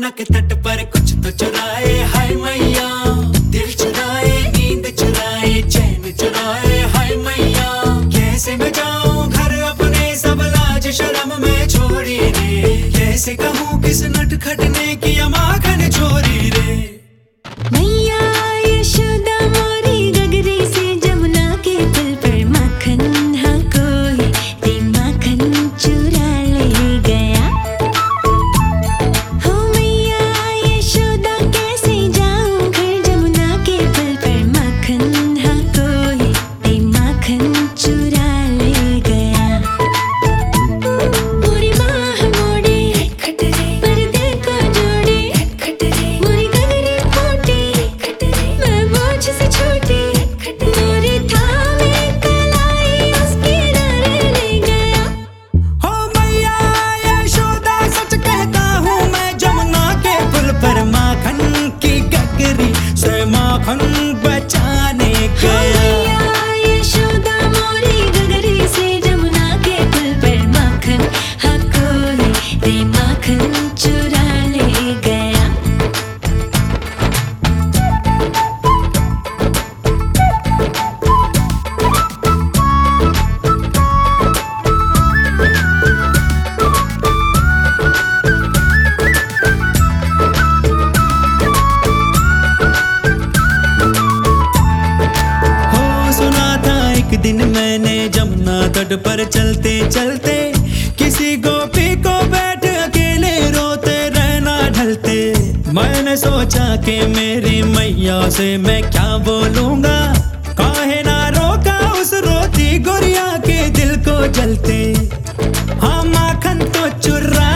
नटखट के तट पर कुछ तो चुराए हाय मैया, दिल चुराए नींद चुराए चैन चुराए हाय मैया, कैसे मैं जाऊँ घर अपने सब लाज शर्म में छोड़ी रे? कैसे कहूँ किस नटखट ने किया माखन तट पर चलते चलते किसी गोपी को बैठ अकेले रोते रहना ढलते। मैंने सोचा कि मेरी मैया से मैं क्या बोलूँगा? काहे ना रोका उस रोती गुड़िया के दिल को जलते। हाँ माखन तो चुर्रा